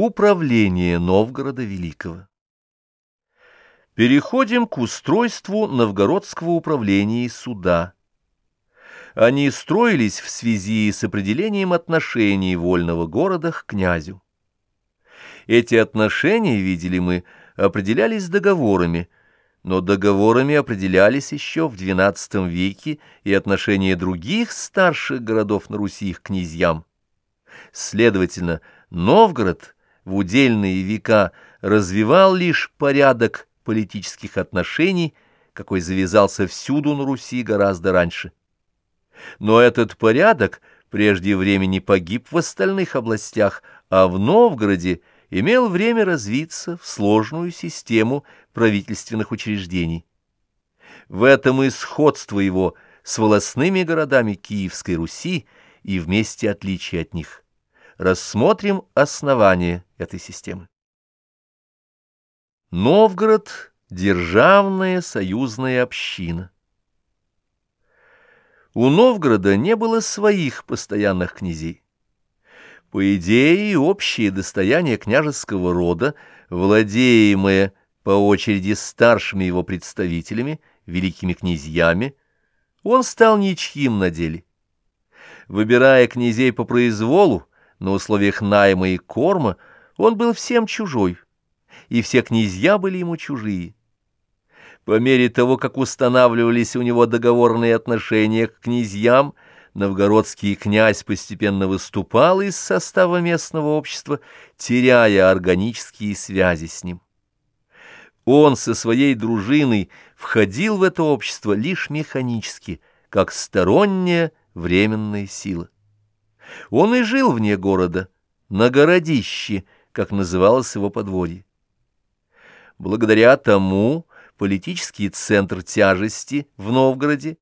Управление Новгорода Великого Переходим к устройству новгородского управления и суда. Они строились в связи с определением отношений вольного города к князю. Эти отношения, видели мы, определялись договорами, но договорами определялись еще в XII веке и отношения других старших городов на Руси к князьям. Следовательно, Новгород – в удельные века развивал лишь порядок политических отношений, какой завязался всюду на Руси гораздо раньше. Но этот порядок прежде времени погиб в остальных областях, а в Новгороде имел время развиться в сложную систему правительственных учреждений. В этом и сходство его с волосными городами Киевской Руси и вместе отличие от них – рассмотрим основание этой системы. Новгород – державная союзная община. У Новгорода не было своих постоянных князей. По идее, общее достояние княжеского рода, владеемое по очереди старшими его представителями, великими князьями, он стал ничьим на деле. Выбирая князей по произволу, на условиях найма и корма он был всем чужой, и все князья были ему чужие. По мере того, как устанавливались у него договорные отношения к князьям, новгородский князь постепенно выступал из состава местного общества, теряя органические связи с ним. Он со своей дружиной входил в это общество лишь механически, как сторонняя временная сила. Он и жил вне города, на городище, как называлось его подворье. Благодаря тому политический центр тяжести в Новгороде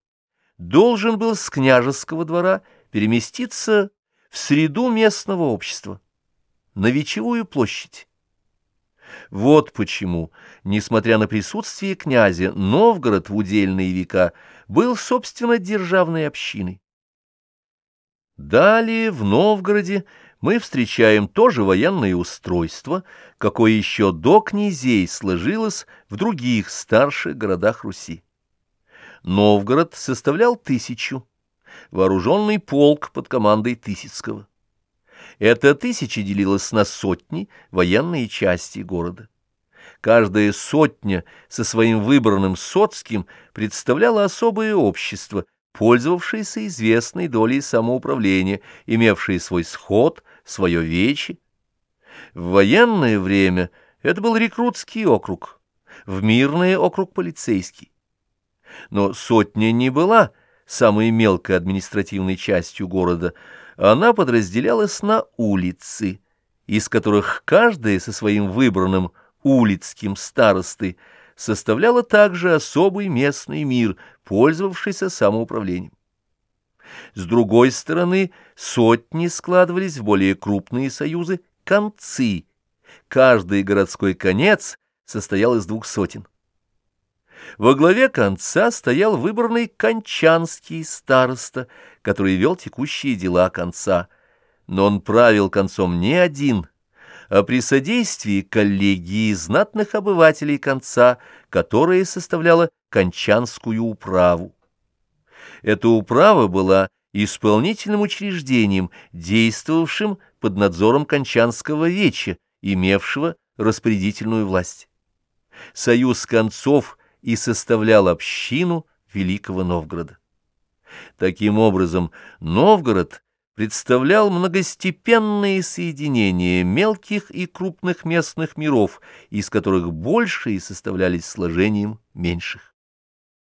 должен был с княжеского двора переместиться в среду местного общества, на Вечевую площадь. Вот почему, несмотря на присутствие князя, Новгород в удельные века был, собственно, державной общиной. Далее в Новгороде мы встречаем тоже военное устройство, какое еще до князей сложилось в других старших городах Руси. Новгород составлял тысячу, вооруженный полк под командой Тысяцкого. Эта тысяча делилась на сотни военные части города. Каждая сотня со своим выбранным соцким представляла особое общество – пользовавшиеся известной долей самоуправления, имевшие свой сход, свое вече. В военное время это был рекрутский округ, в мирное округ полицейский. Но сотня не была самой мелкой административной частью города, она подразделялась на улицы, из которых каждая со своим выбранным улицким старостой – составляла также особый местный мир, пользовавшийся самоуправлением. С другой стороны, сотни складывались в более крупные союзы концы. Каждый городской конец состоял из двух сотен. Во главе конца стоял выбранный кончанский староста, который вел текущие дела конца. Но он правил концом не один – а при содействии коллегии знатных обывателей конца, которая составляла Кончанскую управу. Эта управа была исполнительным учреждением, действовавшим под надзором Кончанского веча, имевшего распорядительную власть. Союз концов и составлял общину Великого Новгорода. Таким образом, Новгород представлял многостепенные соединения мелких и крупных местных миров, из которых большие составлялись сложением меньших.